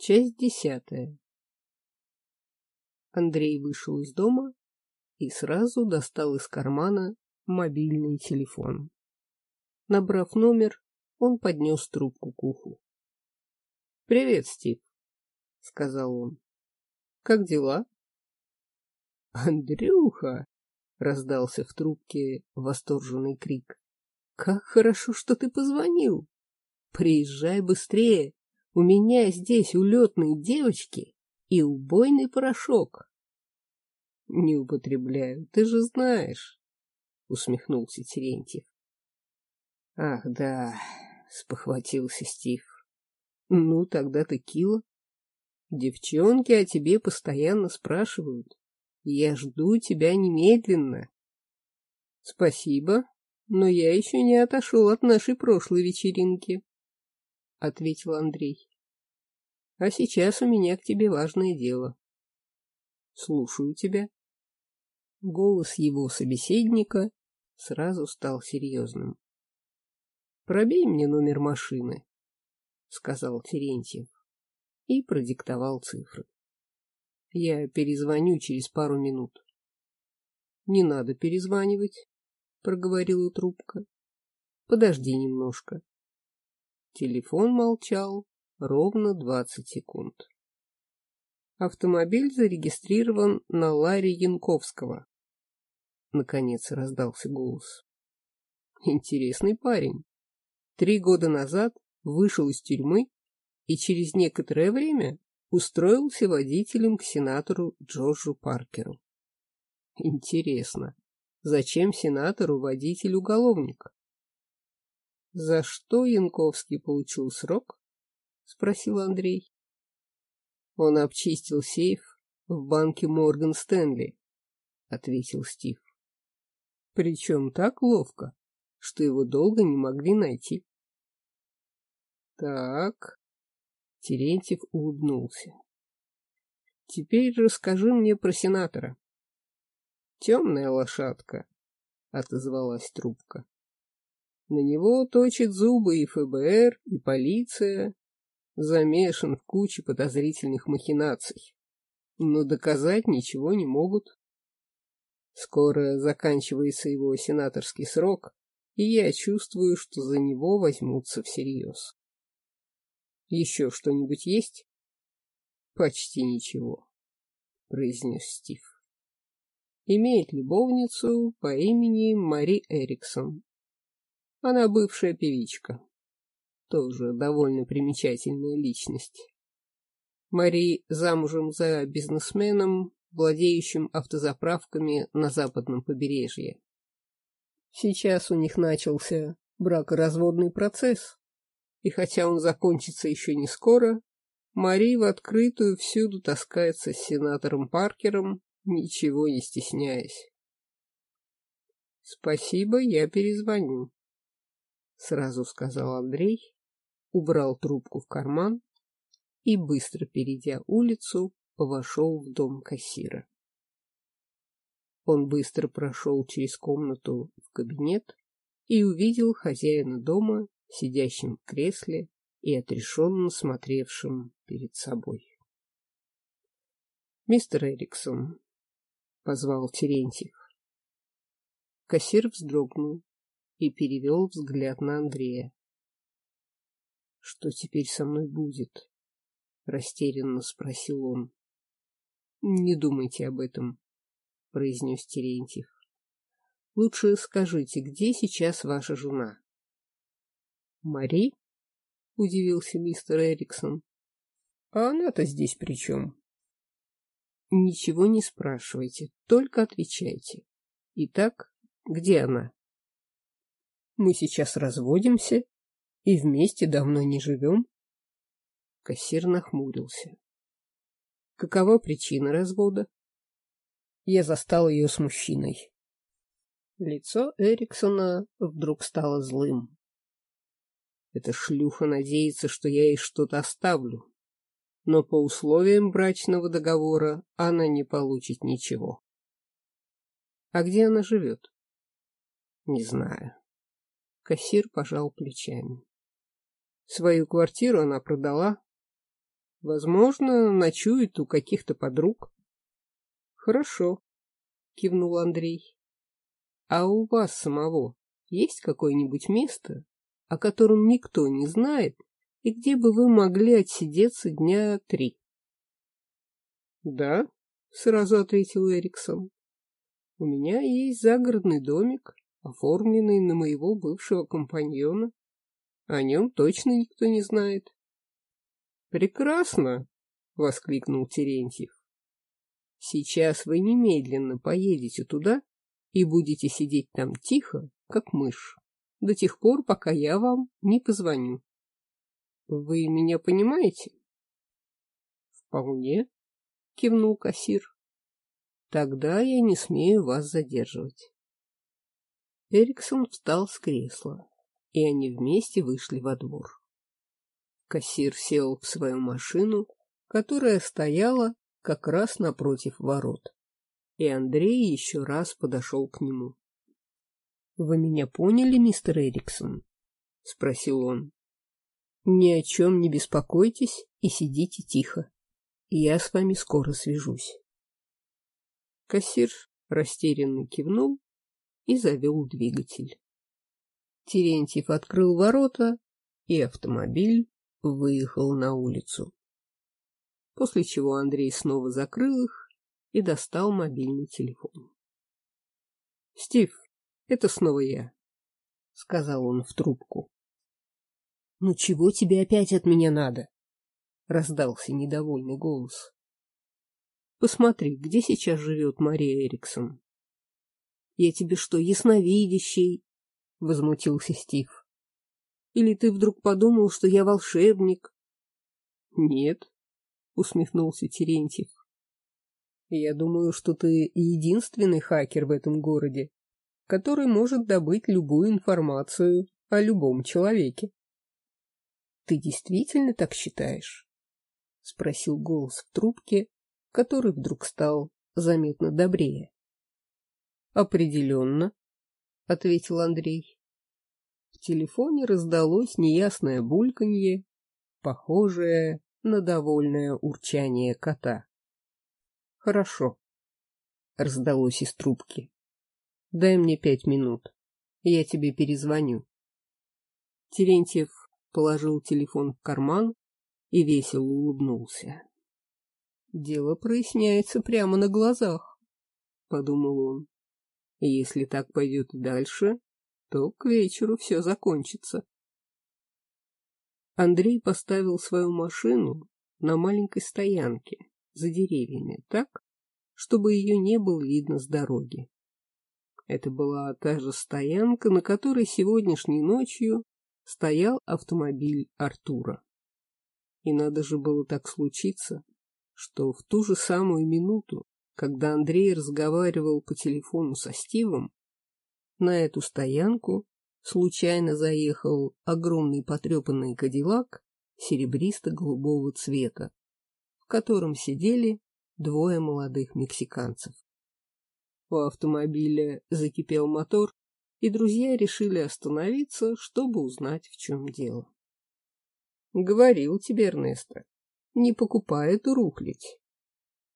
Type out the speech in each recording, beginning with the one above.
Часть десятая. Андрей вышел из дома и сразу достал из кармана мобильный телефон. Набрав номер, он поднес трубку к уху. — Привет, Стив, — сказал он. — Как дела? — Андрюха! — раздался в трубке восторженный крик. — Как хорошо, что ты позвонил! Приезжай быстрее! У меня здесь улетные девочки и убойный порошок. — Не употребляю, ты же знаешь, — усмехнулся Терентьев. — Ах, да, — спохватился Стив. — Ну, тогда текила. Девчонки о тебе постоянно спрашивают. Я жду тебя немедленно. — Спасибо, но я еще не отошел от нашей прошлой вечеринки, — ответил Андрей. А сейчас у меня к тебе важное дело. Слушаю тебя. Голос его собеседника сразу стал серьезным. Пробей мне номер машины, сказал Терентьев и продиктовал цифры. Я перезвоню через пару минут. Не надо перезванивать, проговорила трубка. Подожди немножко. Телефон молчал ровно 20 секунд. Автомобиль зарегистрирован на Ларри Янковского. Наконец раздался голос. Интересный парень. Три года назад вышел из тюрьмы и через некоторое время устроился водителем к сенатору Джорджу Паркеру. Интересно, зачем сенатору водитель-уголовник? За что Янковский получил срок? — спросил Андрей. Он обчистил сейф в банке Морган Стэнли, — ответил Стив. Причем так ловко, что его долго не могли найти. Так, Терентьев улыбнулся. Теперь расскажи мне про сенатора. Темная лошадка, — отозвалась трубка. На него точит зубы и ФБР, и полиция, замешан в куче подозрительных махинаций, но доказать ничего не могут. Скоро заканчивается его сенаторский срок, и я чувствую, что за него возьмутся всерьез. Еще что-нибудь есть? Почти ничего, произнес Стив. Имеет любовницу по имени Мари Эриксон. Она бывшая певичка тоже довольно примечательная личность. Мари замужем за бизнесменом, владеющим автозаправками на западном побережье. Сейчас у них начался бракоразводный процесс, и хотя он закончится еще не скоро, Мари в открытую всюду таскается с сенатором Паркером, ничего не стесняясь. «Спасибо, я перезвоню», — сразу сказал Андрей убрал трубку в карман и, быстро перейдя улицу, вошел в дом кассира. Он быстро прошел через комнату в кабинет и увидел хозяина дома, сидящим в кресле и отрешенно смотревшим перед собой. — Мистер Эриксон, — позвал Терентьев. Кассир вздрогнул и перевел взгляд на Андрея. Что теперь со мной будет? Растерянно спросил он. Не думайте об этом, произнес Терентьев. Лучше скажите, где сейчас ваша жена? Мари? Удивился мистер Эриксон. А она-то здесь при чем? Ничего не спрашивайте, только отвечайте. Итак, где она? Мы сейчас разводимся, и вместе давно не живем? Кассир нахмурился. Какова причина развода? Я застал ее с мужчиной. Лицо Эриксона вдруг стало злым. Эта шлюха надеется, что я ей что-то оставлю, но по условиям брачного договора она не получит ничего. А где она живет? Не знаю. Кассир пожал плечами. Свою квартиру она продала. Возможно, ночует у каких-то подруг. Хорошо, кивнул Андрей. А у вас самого есть какое-нибудь место, о котором никто не знает, и где бы вы могли отсидеться дня три? Да, сразу ответил Эриксон. У меня есть загородный домик, оформленный на моего бывшего компаньона. О нем точно никто не знает. «Прекрасно!» — воскликнул Терентьев. «Сейчас вы немедленно поедете туда и будете сидеть там тихо, как мышь, до тех пор, пока я вам не позвоню. Вы меня понимаете?» «Вполне», — кивнул кассир. «Тогда я не смею вас задерживать». Эриксон встал с кресла, и они вместе вышли во двор. Кассир сел в свою машину, которая стояла как раз напротив ворот. И Андрей еще раз подошел к нему. — Вы меня поняли, мистер Эриксон? — спросил он. — Ни о чем не беспокойтесь и сидите тихо. Я с вами скоро свяжусь. Кассир растерянно кивнул и завел двигатель. Терентьев открыл ворота, и автомобиль выехал на улицу. После чего Андрей снова закрыл их и достал мобильный телефон. — Стив, это снова я, — сказал он в трубку. — Ну чего тебе опять от меня надо? — раздался недовольный голос. — Посмотри, где сейчас живет Мария Эриксон. — Я тебе что, ясновидящий? — возмутился Стив. Или ты вдруг подумал, что я волшебник? — Нет, — усмехнулся Терентьев. — Я думаю, что ты единственный хакер в этом городе, который может добыть любую информацию о любом человеке. — Ты действительно так считаешь? — спросил голос в трубке, который вдруг стал заметно добрее. — Определенно, — ответил Андрей. В телефоне раздалось неясное бульканье, похожее на довольное урчание кота. «Хорошо», — раздалось из трубки. «Дай мне пять минут, я тебе перезвоню». Терентьев положил телефон в карман и весело улыбнулся. «Дело проясняется прямо на глазах», — подумал он. «Если так пойдет дальше, то к вечеру все закончится. Андрей поставил свою машину на маленькой стоянке за деревьями так, чтобы ее не было видно с дороги. Это была та же стоянка, на которой сегодняшней ночью стоял автомобиль Артура. И надо же было так случиться, что в ту же самую минуту, когда Андрей разговаривал по телефону со Стивом, на эту стоянку случайно заехал огромный потрепанный кадиллак серебристо-голубого цвета, в котором сидели двое молодых мексиканцев. У автомобиля закипел мотор, и друзья решили остановиться, чтобы узнать, в чем дело. — Говорил тебе, Эрнесто, не покупай эту рухлядь, —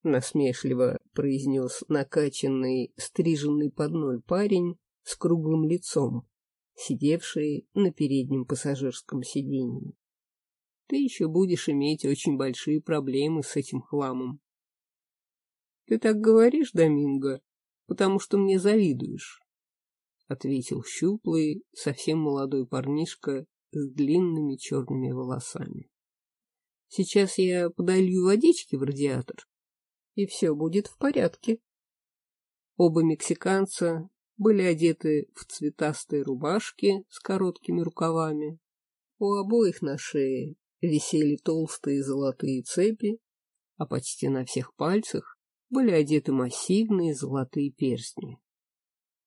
насмешливо произнес накачанный, стриженный под ноль парень с круглым лицом, сидевший на переднем пассажирском сиденье. Ты еще будешь иметь очень большие проблемы с этим хламом. — Ты так говоришь, Доминго, потому что мне завидуешь, — ответил щуплый, совсем молодой парнишка с длинными черными волосами. — Сейчас я подолью водички в радиатор, и все будет в порядке. Оба мексиканца были одеты в цветастые рубашки с короткими рукавами. У обоих на шее висели толстые золотые цепи, а почти на всех пальцах были одеты массивные золотые перстни.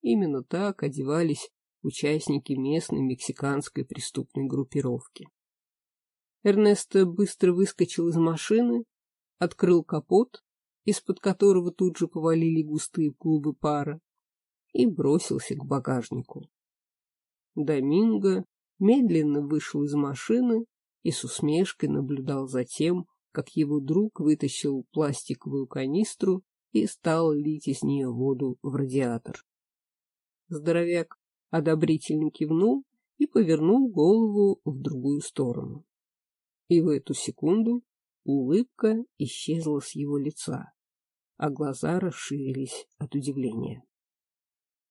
Именно так одевались участники местной мексиканской преступной группировки. Эрнесто быстро выскочил из машины, открыл капот, из-под которого тут же повалили густые клубы пара, и бросился к багажнику. Доминго медленно вышел из машины и с усмешкой наблюдал за тем, как его друг вытащил пластиковую канистру и стал лить из нее воду в радиатор. Здоровяк одобрительно кивнул и повернул голову в другую сторону. И в эту секунду улыбка исчезла с его лица, а глаза расширились от удивления.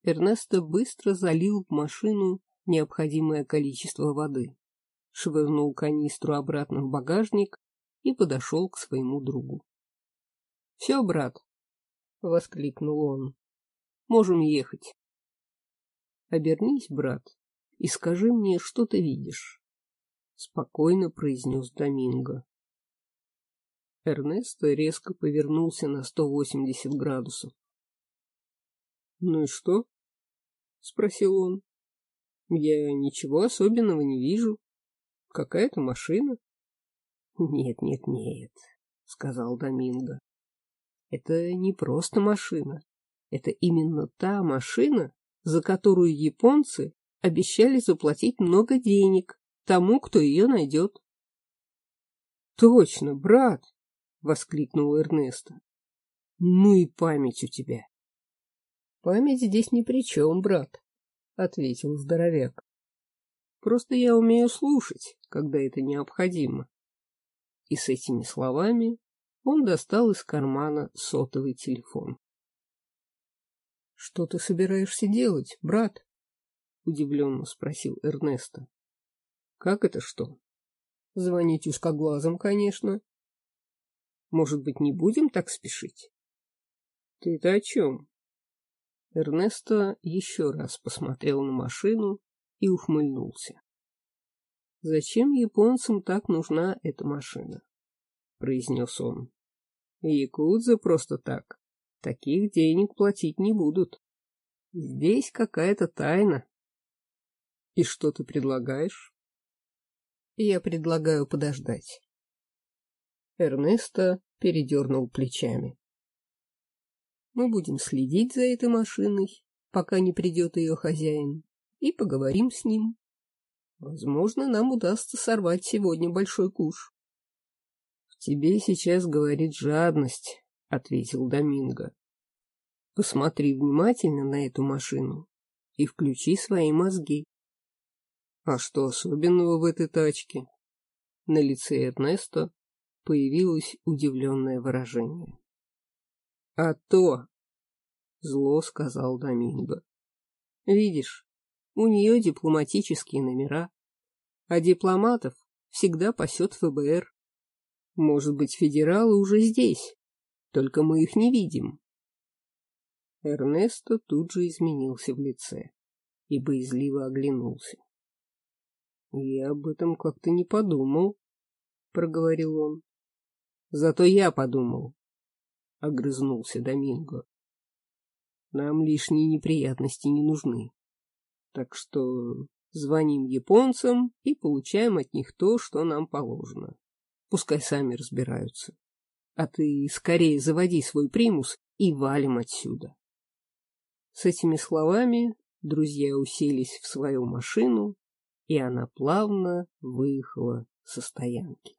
Эрнесто быстро залил в машину необходимое количество воды, швырнул канистру обратно в багажник и подошел к своему другу. — Все, брат, — воскликнул он, — можем ехать. — Обернись, брат, и скажи мне, что ты видишь, — спокойно произнес Доминго. Эрнесто резко повернулся на сто восемьдесят градусов. — Ну и что? — спросил он. — Я ничего особенного не вижу. Какая-то машина. — Нет, нет, нет, — сказал Доминго. — Это не просто машина. Это именно та машина, за которую японцы обещали заплатить много денег тому, кто ее найдет. — Точно, брат! — воскликнул Эрнесто. — Ну и память у тебя. — Память здесь ни при чем, брат, — ответил здоровяк. — Просто я умею слушать, когда это необходимо. И с этими словами он достал из кармана сотовый телефон. — Что ты собираешься делать, брат? — удивленно спросил Эрнесто. — Как это что? — Звонить узкоглазом, конечно. — Может быть, не будем так спешить? — Ты-то о чем? Эрнесто еще раз посмотрел на машину и ухмыльнулся. — Зачем японцам так нужна эта машина? — произнес он. — Якудза просто так. Таких денег платить не будут. Здесь какая-то тайна. И что ты предлагаешь? Я предлагаю подождать. Эрнесто передернул плечами. Мы будем следить за этой машиной, пока не придет ее хозяин, и поговорим с ним. Возможно, нам удастся сорвать сегодня большой куш. — В тебе сейчас говорит жадность, — ответил Доминго. — Посмотри внимательно на эту машину и включи свои мозги. А что особенного в этой тачке? На лице Эрнеста появилось удивленное выражение. — А то, — зло сказал Доминго. — Видишь, у нее дипломатические номера, а дипломатов всегда пасет ФБР. Может быть, федералы уже здесь, только мы их не видим. Эрнесто тут же изменился в лице и боязливо оглянулся. Я об этом как-то не подумал, проговорил он. Зато я подумал, огрызнулся Доминго. Нам лишние неприятности не нужны. Так что звоним японцам и получаем от них то, что нам положено. Пускай сами разбираются. А ты скорее заводи свой примус и валим отсюда. С этими словами друзья уселись в свою машину и она плавно выехала со стоянки.